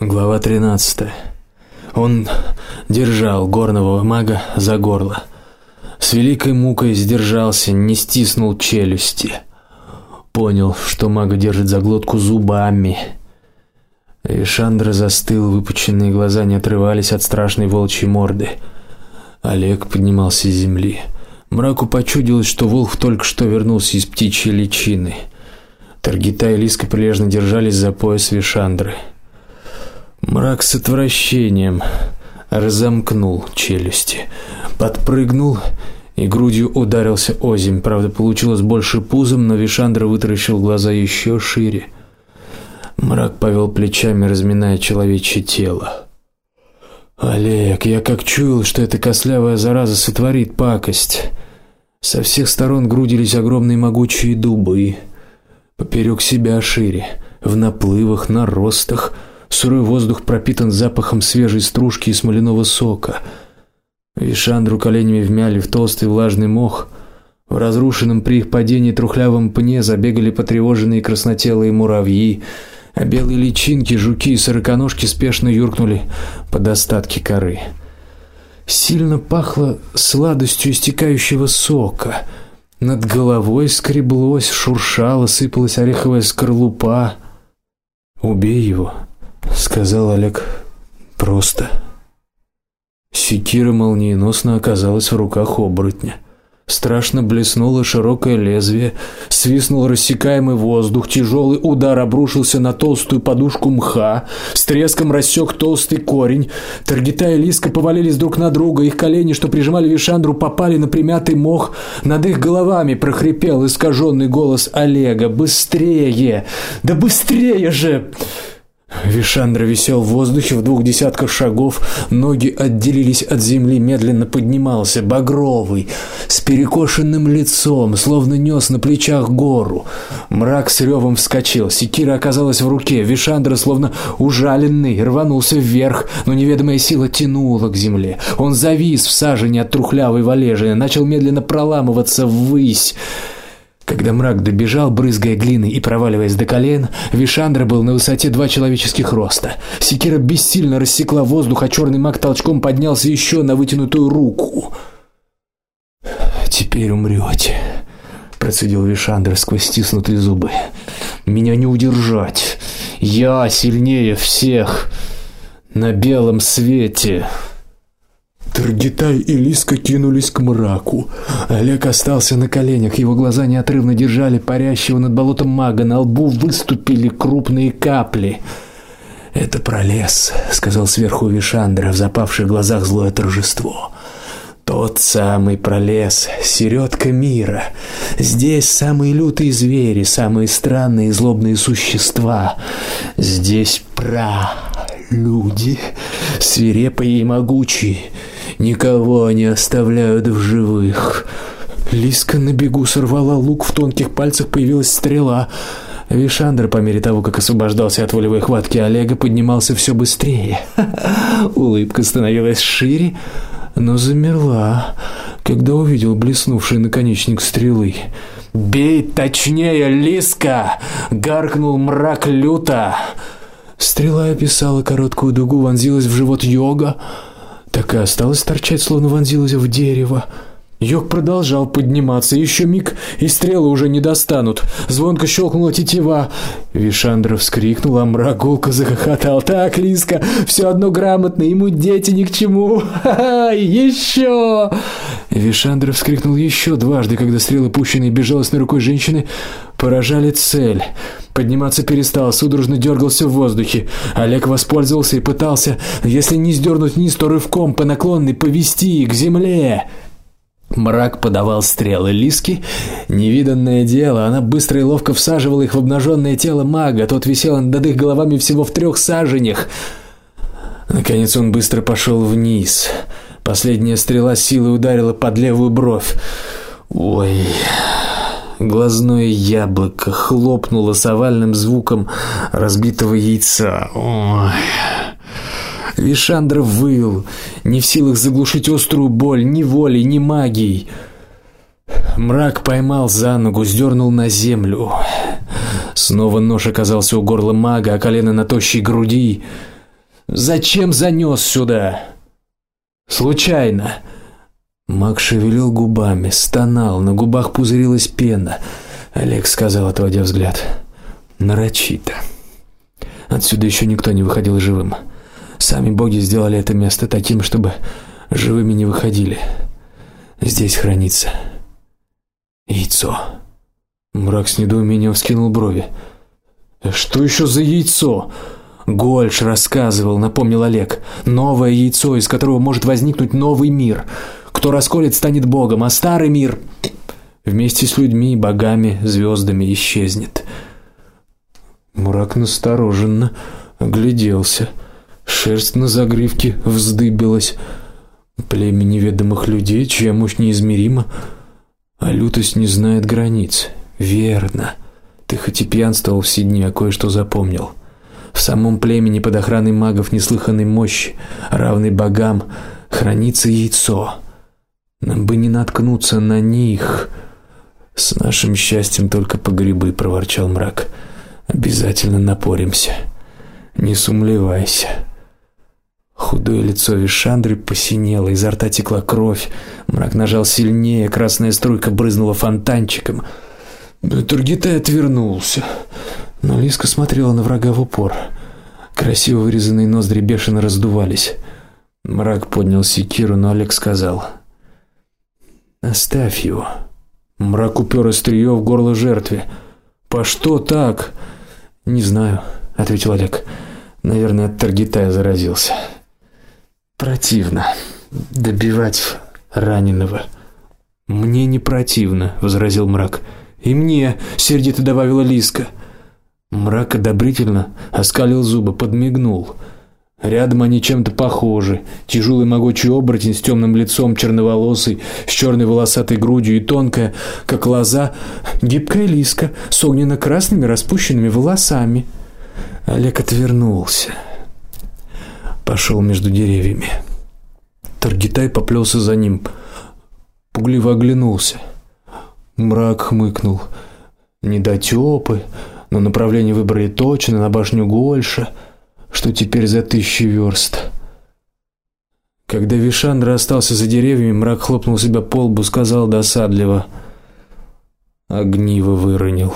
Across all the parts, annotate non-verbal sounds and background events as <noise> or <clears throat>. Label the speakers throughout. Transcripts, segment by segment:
Speaker 1: Глава 13. Он держал горного мага за горло. С великой мукой сдержался, не стиснул челюсти. Понял, что мага держит за глотку зубами. И Шандра застыл, выпученные глаза не отрывались от страшной волчьей морды. Олег поднимался с земли. Мраку почудилось, что волк только что вернулся из птичьей личины. Таргита и Лиска прилежно держались за пояс Вишандры. Мрак с отвращением разомкнул челюсти, подпрыгнул и грудью ударился о землю. Правда, получилось больше пузом, но Вишандра вытаращил глаза еще шире. Мрак повел плечами, разминая человечье тело. Олег, я как чуял, что эта кослявая зараза сотворит пакость. Со всех сторон грудились огромные могучие дубы, поперек себя шире, в наплывах, на ростах Сырой воздух пропитан запахом свежей стружки и смоляного сока. Вишандру коленями вмяли в толстый влажный мох. В разрушенном при их падении трухлявом пне забегали потревоженные краснотелые муравьи, а белые личинки, жуки и сороконожки спешно юркнули под остатки коры. Сильно пахло сладостью истекающего сока. Над головой скреблось, шуршало, сыпалась ореховая скорлупа. Убей его, сказал Олег просто. Секира молниеносно оказалась в руках оборотня. Страшно блеснуло широкое лезвие, свистнул рассекаемый воздух, тяжелый удар обрушился на толстую подушку мха, с треском рассек толстый корень. Таргита и Лиска повалились друг на друга, их колени, что прижимали Вишандру, попали на примятый мох, над их головами прохрипел искаженный голос Олега: "Быстрее! Да быстрее же!" Вишандра висел в воздухе в двух десятках шагов, ноги отделились от земли, медленно поднимался, багровый, с перекошенным лицом, словно нёс на плечах гору. Мрак с ревом вскочил, секира оказалась в руке, Вишандра, словно ужаленный, рванулся вверх, но неведомая сила тянула к земле. Он завис в сажени от трухлявой валежины, начал медленно проламываться ввысь. Когда мрак добежал, брызгая глиной и проваливаясь до колен, Вишандра был на высоте два человеческих роста. Секира бессильно рассекла воздух, а черный маг толчком поднялся еще на вытянутую руку. Теперь умрете, процедил Вишандра сквозь стиснутые зубы. Меня не удержать. Я сильнее всех на белом свете. Таргитай и Лиска кинулись к мраку. Олег остался на коленях, его глаза неотрывно держали парящего над болотом мага, на лбу выступили крупные капли. Это пролез, сказал сверху Вишандра, в запавших глазах злое торжество. Тот самый пролез, середка мира. Здесь самые лютые звери, самые странные и злобные существа. Здесь пра люди, свирепые и могучие никого не оставляют в живых. Лиска на бегу сорвала лук, в тонких пальцах появилась стрела. Вишандр по мере того, как освобождался от волевой хватки Олега, поднимался все быстрее. <laughs> Улыбка становилась шире, но замерла, когда увидел блеснувший наконечник стрелы. "Бей точнее, Лиска!" гаркнул мрак люто. Стрела описала короткую дугу, вонзилась в живот Йога так и осталась торчать, словно вонзилась в дерево. Йог продолжал подниматься, еще миг, и стрелы уже не достанут. Звонко щелкнула тетива. Вишандра вскрикнул, а мрак гулко захохотал. Так, Лиска, все одно грамотно, ему дети ни к чему. Ха-ха, еще! Вишандра вскрикнул еще дважды, когда стрелы, пущенные безжалостной рукой женщины, поражали цель. Подниматься перестал, судорожно дергался в воздухе. Олег воспользовался и пытался, если не сдернуть вниз, то рывком по наклонной повести к земле. Мрак подавал стрелы Лиски. Невиданное дело, она быстро и ловко всаживала их в обнаженное тело мага. Тот висел над их головами всего в трех саженях. Наконец он быстро пошел вниз. Последняя стрела силой ударила под левую бровь. Ой. Глазное яблоко хлопнуло с овальным звуком разбитого яйца. Ой. Вишандра выл, не в силах заглушить острую боль ни волей, ни магией. Мрак поймал за ногу, сдернул на землю. Снова нож оказался у горла мага, а колено на тощей груди. Зачем занес сюда? Случайно. Мак шевелил губами, стонал, на губах пузырилась пена. Олег сказал, отводя взгляд: "Нарочито. Отсюда еще никто не выходил живым. Сами боги сделали это место таким, чтобы живыми не выходили. Здесь хранится яйцо". Мрак с недоумением вскинул брови. Что еще за яйцо? Гольш рассказывал, напомнил Олег. Новое яйцо, из которого может возникнуть новый мир. Кто расколет, станет богом, а старый мир вместе с людьми, богами, звездами исчезнет. Мурак настороженно огляделся. Шерсть на загривке вздыбилась. Племя неведомых людей, чья мощь неизмерима, а лютость не знает границ. Верно. Ты хоть и пьянствовал все дни, а кое-что запомнил. В самом племени под охраной магов неслыханной мощи, равной богам, хранится яйцо. Нам бы не наткнуться на них. С нашим счастьем только по грибы, проворчал мрак. Обязательно напоримся. Не сумлевайся. Худое лицо Вишандры посинело, изо рта текла кровь. Мрак нажал сильнее, красная струйка брызнула фонтанчиком. Тургитай отвернулся, но Лиска смотрела на врага в упор. Красиво вырезанные ноздри бешено раздувались. Мрак поднял секиру, но Олег сказал: Оставь его. Мрак упер острие в горло жертве. По что так? Не знаю, ответил Олег. Наверное, от таргетая заразился. Противно добивать раненого. Мне не противно, возразил Мрак. И мне, сердито добавила Лиска. Мрак одобрительно оскалил зубы, подмигнул. Рядом они чем-то похожи. Тяжелый могучий оборотень с темным лицом, черноволосый, с черной волосатой грудью и тонкая, как лоза, гибкая лиска с огненно-красными распущенными волосами. Олег отвернулся. пошел между деревьями. Таргитай поплелся за ним. Пугливо оглянулся. Мрак хмыкнул. Недотёпы, но направление выбрали точно на башню Гольша что теперь за тысячи верст. Когда Вишандра остался за деревьями, мрак хлопнул себя по лбу, сказал досадливо: "Огниво выронил".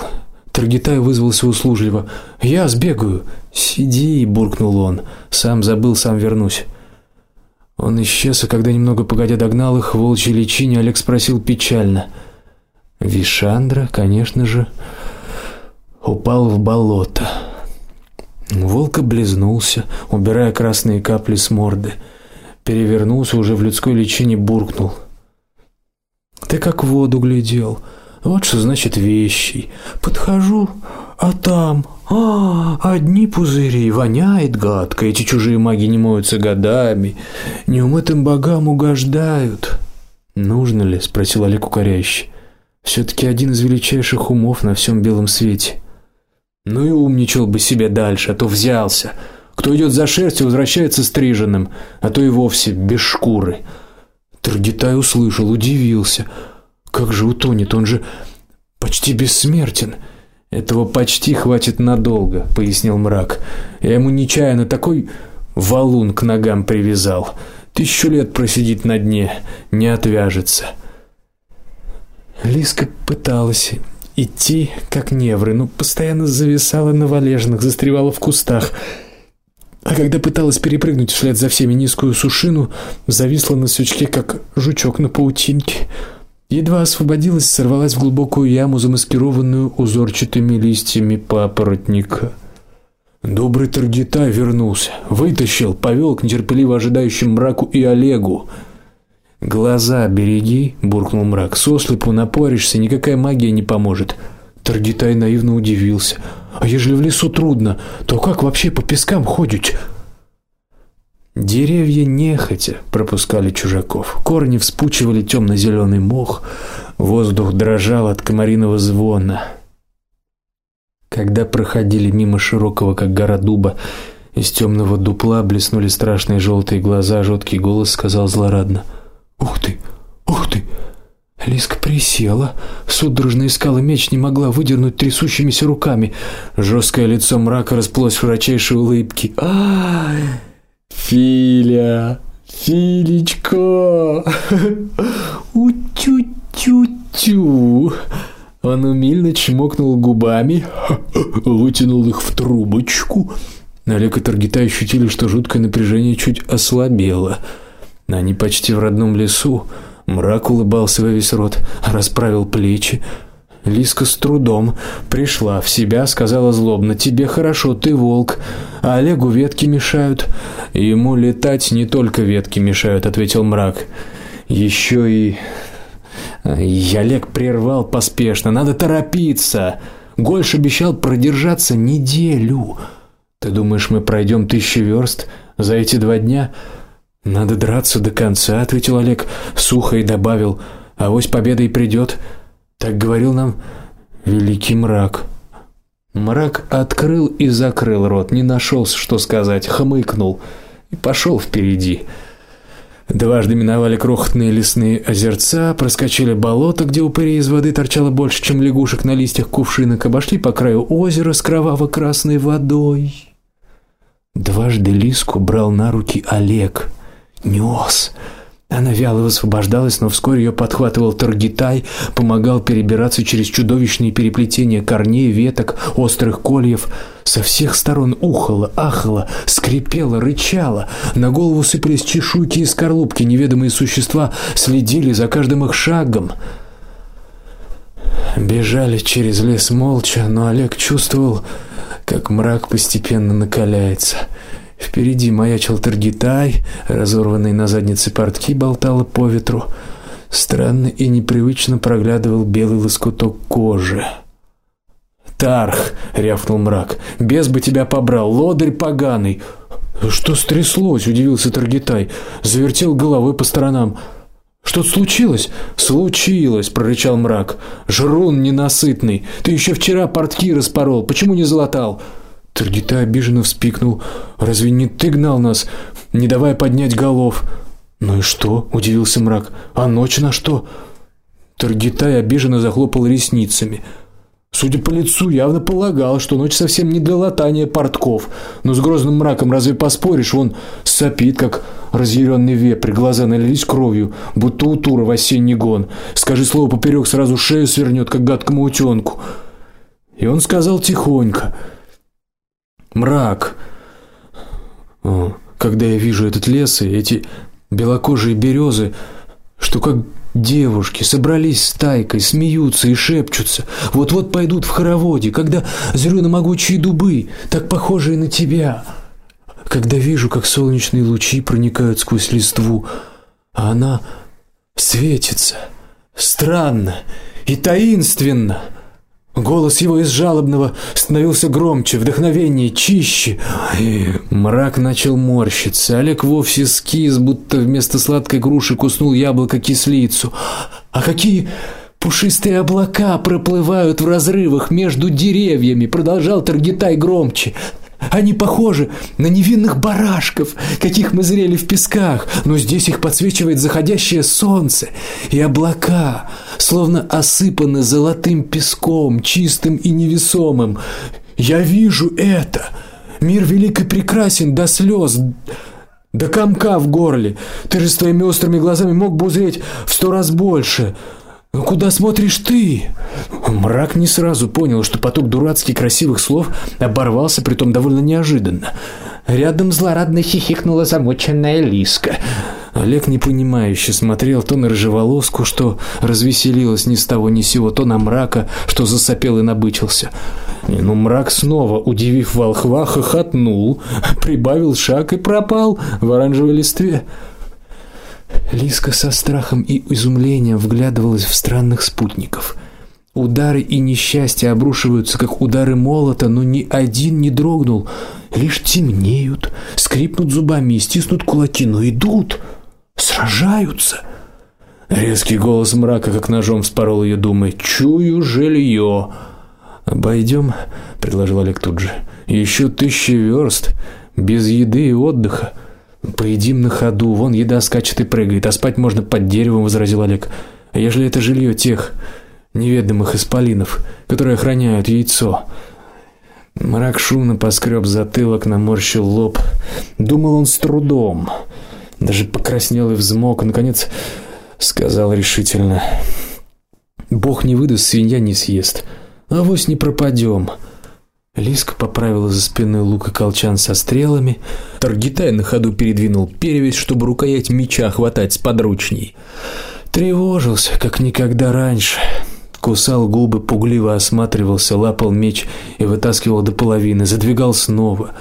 Speaker 1: Таргитай вызвался услужливо: "Я сбегаю". "Сиди", буркнул он. "Сам забыл, сам вернусь". Он исчез, а когда немного погодя догнал их в волчьей личине, Олег спросил печально: "Вишандра, конечно же, упал в болото". Волк облизнулся, убирая красные капли с морды. Перевернулся уже в людской личине, буркнул: "Ты как в воду глядел. Вот что значит вещи. Подхожу, а там а, одни пузыри, воняет гадко. Эти чужие маги не моются годами, неумытым богам угождают. Нужно ли, спросил Олег укоряюще. все таки один из величайших умов на всем белом свете. Ну и умничал бы себе дальше, а то взялся. Кто идет за шерстью, возвращается стриженным, а то и вовсе без шкуры. Таргитай услышал, удивился. Как же утонет, он же почти бессмертен. Этого почти хватит надолго, пояснил мрак. Я ему нечаянно такой валун к ногам привязал. Тысячу лет просидит на дне, не отвяжется. Лиска пыталась идти, как невры, но постоянно зависала на валежных, застревала в кустах. А когда пыталась перепрыгнуть вслед за всеми низкую сушину, зависла на сучке, как жучок на паутинке. Едва освободилась, сорвалась в глубокую яму, замаскированную узорчатыми листьями папоротника. Добрый Таргитай вернулся, вытащил, повел к нетерпеливо ожидающим мраку и Олегу. Глаза береги, буркнул мрак. Сослепу напоришься, никакая магия не поможет. Таргитай наивно удивился. А ежели в лесу трудно, то как вообще по пескам ходить? Деревья нехотя пропускали чужаков. Корни вспучивали темно зеленый мох, воздух дрожал от комариного звона. Когда проходили мимо широкого, как гора дуба, из темного дупла блеснули страшные желтые глаза, жуткий голос сказал злорадно: Ух ты! Ух ты! Лиска присела, судорожно искала меч, не могла выдернуть трясущимися руками. Жесткое лицо мрака расплылось в широчайшей улыбке. А! Филя, Филечка. Утю-тю-тю. Он умильно чмокнул губами, вытянул их в трубочку. Олег и Таргита ощутили, что жуткое напряжение чуть ослабело. Они почти в родном лесу. Мрак улыбался во весь рот, расправил плечи. Лиска с трудом пришла в себя, сказала злобно: "Тебе хорошо, ты волк, а Олегу ветки мешают". "Ему летать не только ветки мешают", ответил мрак. Еще и и Олег прервал поспешно: "Надо торопиться. Гольш обещал продержаться неделю. Ты думаешь, мы пройдем тысячи верст за эти два дня?" Надо драться до конца, ответил Олег сухо и добавил: "А вось победа и придет. Так говорил нам великий мрак. Мрак открыл и закрыл рот, не нашел, что сказать, хмыкнул и пошел впереди. Дважды миновали крохотные лесные озерца, проскочили болото, где упырей из воды торчало больше, чем лягушек на листьях кувшинок, обошли по краю озера с кроваво-красной водой. Дважды лиску брал на руки Олег, нёс она вяло высвобождалась, но вскоре ее подхватывал Таргитай, помогал перебираться через чудовищные переплетения корней, веток, острых кольев. Со всех сторон ухало, ахало, скрипело, рычало. На голову сыпались чешуйки и скорлупки, неведомые существа следили за каждым их шагом. Бежали через лес молча, но Олег чувствовал, как мрак постепенно накаляется. Впереди маячил Таргитай, разорванный на заднице портки болтало по ветру. Странно и непривычно проглядывал белый лоскуток кожи. Тарх, рявкнул мрак. Без бы тебя побрал, лодырь поганый. Что стряслось? удивился Таргитай, завертел головой по сторонам. Что случилось? Случилось, прорычал мрак. Жрун ненасытный. Ты еще вчера портки распорол, почему не залатал? Таргита обиженно вспикнул. Разве не ты гнал нас, не давая поднять голов? Ну и что? удивился мрак. А ночь на что? Таргитай обиженно захлопал ресницами. Судя по лицу, явно полагал, что ночь совсем не для латания портков. Но с грозным мраком разве поспоришь? Он сопит, как разъяренный вепрь, глаза налились кровью, будто у в осенний гон. Скажи слово поперек, сразу шею свернет, как гадкому утенку. И он сказал тихонько: мрак. Когда я вижу этот лес и эти белокожие березы, что как девушки собрались стайкой, смеются и шепчутся. Вот-вот пойдут в хороводе, когда зрю на могучие дубы, так похожие на тебя. Когда вижу, как солнечные лучи проникают сквозь листву, а она светится странно и таинственно. Голос его из жалобного становился громче, вдохновение чище. И мрак начал морщиться. Олег вовсе скис, будто вместо сладкой груши куснул яблоко-кислицу. А какие пушистые облака проплывают в разрывах между деревьями, продолжал Таргитай громче. Они похожи на невинных барашков, каких мы зрели в песках, но здесь их подсвечивает заходящее солнце, и облака словно осыпаны золотым песком, чистым и невесомым. Я вижу это. Мир велик и прекрасен до слез, до комка в горле. Ты же своими острыми глазами мог бы узреть в сто раз больше. Куда смотришь ты? Мрак не сразу понял, что поток дурацких красивых слов оборвался, притом довольно неожиданно. Рядом злорадно хихикнула замоченная Лиска. Олег непонимающе смотрел то на рыжеволоску, что развеселилась ни с того ни с сего, то на мрака, что засопел и набычился. И ну мрак снова, удивив волхва, хохотнул, прибавил шаг и пропал в оранжевой листве. Лиска со страхом и изумлением вглядывалась в странных спутников. Удары и несчастья обрушиваются как удары молота, но ни один не дрогнул, лишь темнеют, скрипнут зубами и стиснут кулаки, но идут, сражаются. Резкий голос мрака как ножом вспорол ее думы. Чую жилье. Обойдем, предложил Олег тут же. Еще тысячи верст без еды и отдыха. Поедим на ходу, вон еда скачет и прыгает, а спать можно под деревом, возразил Олег. А если это жилье тех неведомых исполинов, которые охраняют яйцо? Мрак шумно поскреб затылок, наморщил лоб. Думал он с трудом. Даже покраснел и взмок, наконец сказал решительно: "Бог не выдаст, свинья не съест. А вось не пропадем. Лиска поправила за спиной лук и колчан со стрелами. Таргитай на ходу передвинул перевязь, чтобы рукоять меча хватать с подручней. Тревожился, как никогда раньше. Кусал губы, пугливо осматривался, лапал меч и вытаскивал до половины, задвигал снова.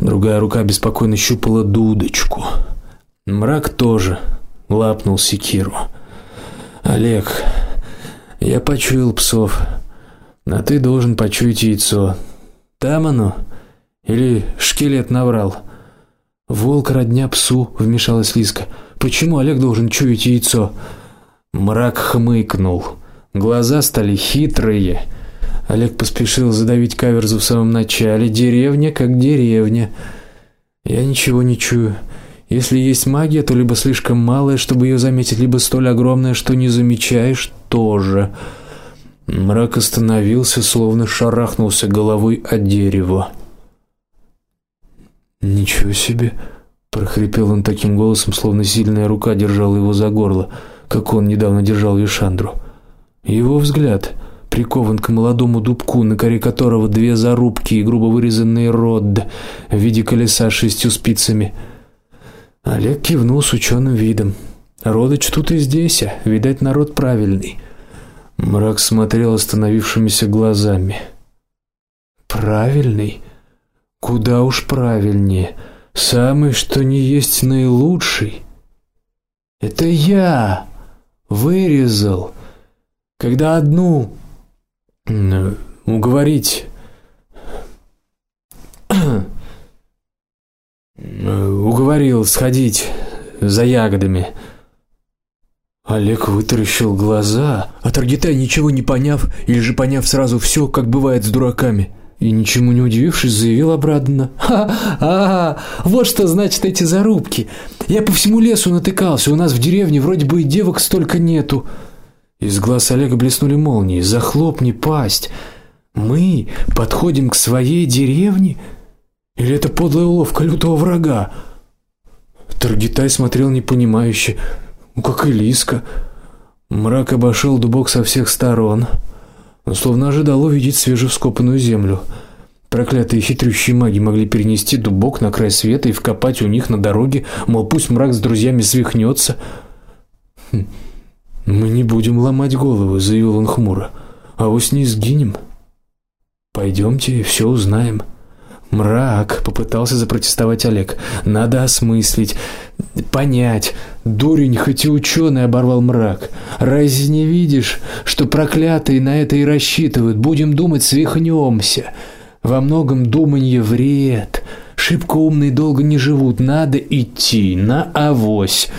Speaker 1: Другая рука беспокойно щупала дудочку. Мрак тоже лапнул секиру. Олег, я почуял псов. А ты должен почуять яйцо. Там оно или шкелет наврал? Волк родня псу, вмешалась Лиска. Почему Олег должен чуять яйцо? Мрак хмыкнул. Глаза стали хитрые. Олег поспешил задавить каверзу в самом начале. Деревня как деревня. Я ничего не чую. Если есть магия, то либо слишком малая, чтобы ее заметить, либо столь огромная, что не замечаешь тоже. Мрак остановился, словно шарахнулся головой о дерево. Ничего себе, прохрипел он таким голосом, словно сильная рука держала его за горло, как он недавно держал Вишандру. Его взгляд прикован к молодому дубку, на коре которого две зарубки и грубо вырезанный род в виде колеса с шестью спицами. Олег кивнул с ученым видом. Родыч тут и здесь, а, видать, народ правильный. Мрак смотрел остановившимися глазами. Правильный? Куда уж правильнее. Самый что ни есть наилучший. Это я вырезал, когда одну уговорить <clears throat> уговорил сходить за ягодами. Олег вытаращил глаза, а Таргитай, ничего не поняв или же поняв сразу все, как бывает с дураками, и ничему не удивившись, заявил обрадованно: "Ха, а, вот что значит эти зарубки. Я по всему лесу натыкался, у нас в деревне вроде бы и девок столько нету". Из глаз Олега блеснули молнии. "Захлопни пасть. Мы подходим к своей деревне? Или это подлая уловка лютого врага?" Таргитай смотрел непонимающе. Ну как и Лиска. Мрак обошел дубок со всех сторон, словно ожидал увидеть свежевскопанную землю. Проклятые хитрющие маги могли перенести дубок на край света и вкопать у них на дороге, мол, пусть мрак с друзьями свихнется. Хм. Мы не будем ломать головы, заявил он хмуро. А вот не сгинем. Пойдемте, все узнаем. Мрак, попытался запротестовать Олег. Надо осмыслить, понять. Дурень, хоть и ученый, оборвал мрак. Разве не видишь, что проклятые на это и рассчитывают? Будем думать, свихнемся. Во многом думанье вред. Шибко умные долго не живут, надо идти на авось.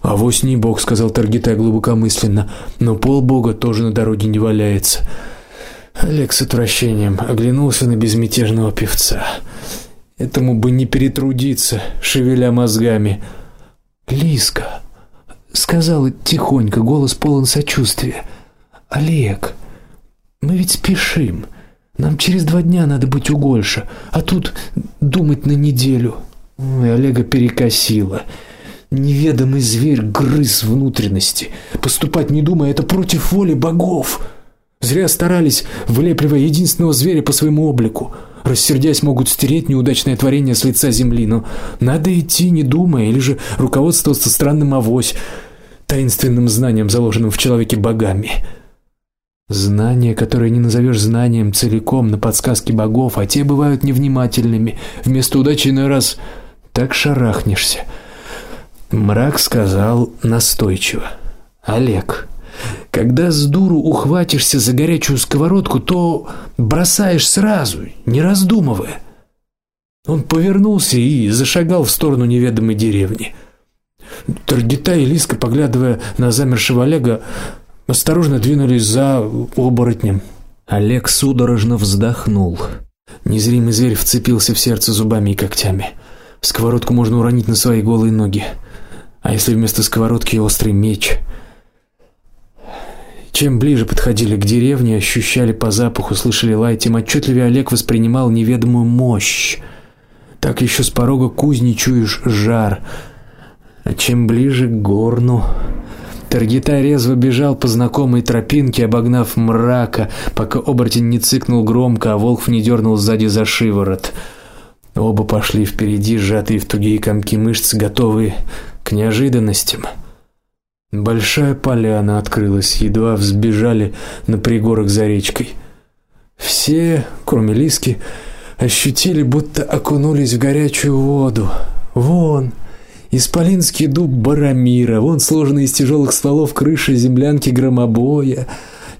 Speaker 1: Авось не бог, сказал Таргитай глубокомысленно, но полбога тоже на дороге не валяется. Олег с отвращением оглянулся на безмятежного певца. Этому бы не перетрудиться, шевеля мозгами. Лиска сказала тихонько, голос полон сочувствия. Олег, мы ведь спешим. Нам через два дня надо быть у Гольша, а тут думать на неделю. Ой, Олега перекосило. Неведомый зверь грыз внутренности. Поступать не думая это против воли богов. Зря старались, вылепливая единственного зверя по своему облику. Рассердясь, могут стереть неудачное творение с лица земли, но надо идти, не думая, или же руководствоваться странным авось, таинственным знанием, заложенным в человеке богами. Знание, которое не назовешь знанием целиком на подсказки богов, а те бывают невнимательными. Вместо удачи иной раз так шарахнешься. Мрак сказал настойчиво: "Олег, когда с дуру ухватишься за горячую сковородку, то бросаешь сразу, не раздумывая. Он повернулся и зашагал в сторону неведомой деревни. Таргита и Лиска, поглядывая на замершего Олега, осторожно двинулись за оборотнем. Олег судорожно вздохнул. Незримый зверь вцепился в сердце зубами и когтями. Сковородку можно уронить на свои голые ноги. А если вместо сковородки острый меч? Чем ближе подходили к деревне, ощущали по запаху, слышали лай, тем отчетливее Олег воспринимал неведомую мощь. Так еще с порога кузни чуешь жар. А чем ближе к горну, Таргитай резво бежал по знакомой тропинке, обогнав мрака, пока оборотень не цыкнул громко, а волк не дернул сзади за шиворот. Оба пошли впереди, сжатые в тугие комки мышц, готовые к неожиданностям. Большая поляна открылась, едва взбежали на пригорок за речкой. Все, кроме Лиски, ощутили, будто окунулись в горячую воду. Вон, исполинский дуб Барамира, вон сложенная из тяжелых стволов крыша землянки Громобоя,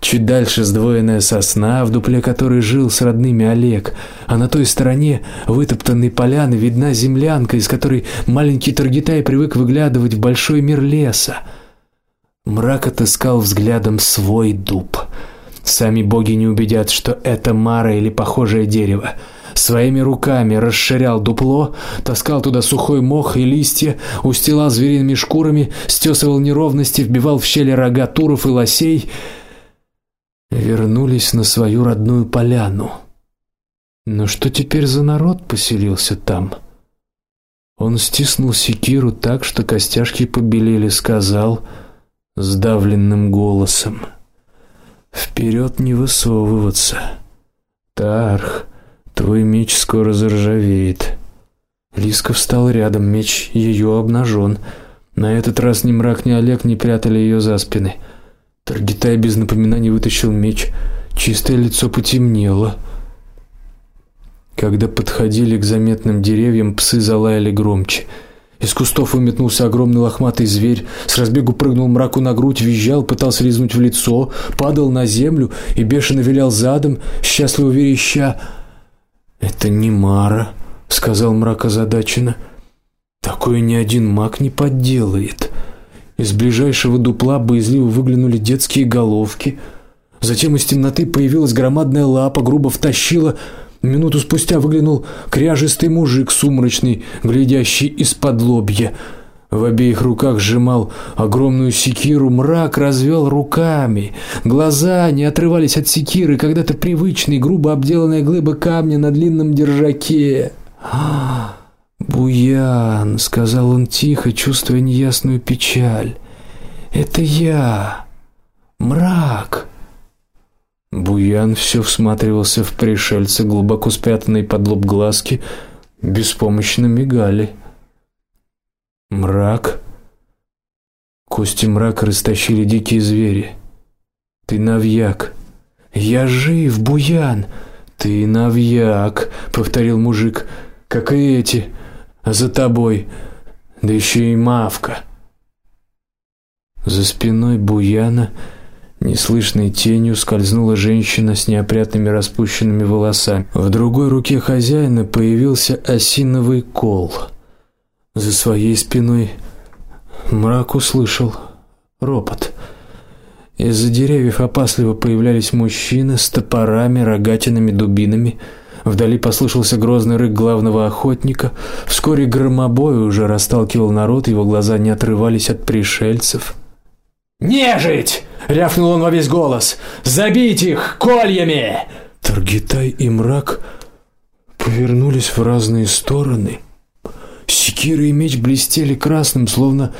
Speaker 1: чуть дальше сдвоенная сосна, в дупле которой жил с родными Олег, а на той стороне вытоптанной поляны видна землянка, из которой маленький Таргитай привык выглядывать в большой мир леса. Мрак отыскал взглядом свой дуб. Сами боги не убедят, что это мара или похожее дерево. Своими руками расширял дупло, таскал туда сухой мох и листья, устилал звериными шкурами, стесывал неровности, вбивал в щели рога туров и лосей. Вернулись на свою родную поляну. Но что теперь за народ поселился там? Он стиснул секиру так, что костяшки побелели, сказал сдавленным голосом: "Вперед не высовываться. Тарх, Твой меч скоро заржавеет. Лиска встал рядом, меч ее обнажен. На этот раз ни мрак, ни Олег не прятали ее за спины. Таргитай без напоминаний вытащил меч. Чистое лицо потемнело. Когда подходили к заметным деревьям, псы залаяли громче. Из кустов выметнулся огромный лохматый зверь, с разбегу прыгнул мраку на грудь, визжал, пытался лизнуть в лицо, падал на землю и бешено вилял задом, счастливо вереща: это не Мара, сказал мрак озадаченно. Такое ни один маг не подделает. Из ближайшего дупла боязливо выглянули детские головки. Затем из темноты появилась громадная лапа, грубо втащила. Минуту спустя выглянул кряжистый мужик сумрачный, глядящий из-под лобья. В обеих руках сжимал огромную секиру, мрак развел руками. Глаза не отрывались от секиры, когда-то привычной, грубо обделанной глыбы камня на длинном держаке. «А, Буян, сказал он тихо, чувствуя неясную печаль. Это я. Мрак. Буян все всматривался в пришельца, глубоко спрятанные под лоб глазки беспомощно мигали. Мрак. Кости мрака растащили дикие звери. Ты навьяк. Я жив, Буян. Ты навьяк, повторил мужик. Как и эти. За тобой. Да еще и мавка. За спиной Буяна неслышной тенью скользнула женщина с неопрятными распущенными волосами. В другой руке хозяина появился осиновый кол. За своей спиной мрак услышал ропот. Из-за деревьев опасливо появлялись мужчины с топорами, рогатинами, дубинами. Вдали послышался грозный рык главного охотника. Вскоре громобой уже расталкивал народ, его глаза не отрывались от пришельцев. "Нежить!" рявкнул он во весь голос. "Забить их кольями!" Таргитай и мрак повернулись в разные стороны. Секира и меч блестели красным, словно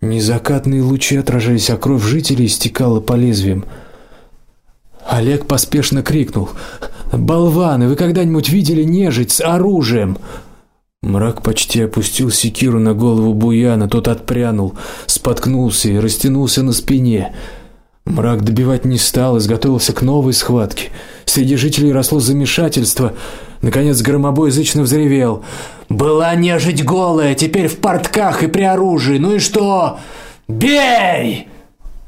Speaker 1: незакатные лучи отражались, а кровь жителей стекала по лезвиям. Олег поспешно крикнул: "Болваны, вы когда-нибудь видели нежить с оружием?" Мрак почти опустил секиру на голову Буяна, тот отпрянул, споткнулся и растянулся на спине. Мрак добивать не стал, изготовился к новой схватке. Среди жителей росло замешательство. Наконец громобой язычно взревел: "Была нежить голая, теперь в портках и при оружии. Ну и что? Бей!"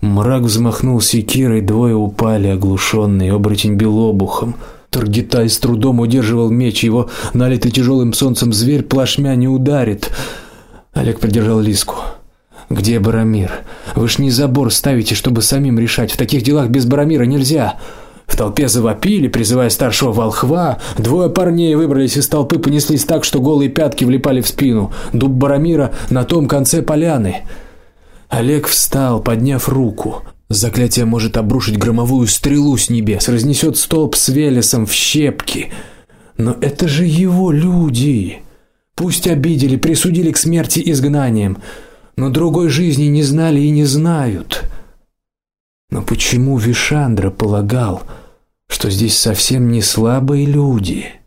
Speaker 1: Мрак взмахнул секирой, двое упали оглушенные, оборотень бил обухом. Таргитай с трудом удерживал меч, его налитый тяжелым солнцем зверь плашмя не ударит. Олег придержал Лиску. Где Барамир? Вы ж не забор ставите, чтобы самим решать. В таких делах без Барамира нельзя. В толпе завопили, призывая старшего волхва. Двое парней выбрались из толпы, понеслись так, что голые пятки влипали в спину. Дуб Барамира на том конце поляны. Олег встал, подняв руку. Заклятие может обрушить громовую стрелу с небес, разнесет столб с Велесом в щепки. Но это же его люди. Пусть обидели, присудили к смерти изгнанием, но другой жизни не знали и не знают. Но почему Вишандра полагал, что здесь совсем не слабые люди?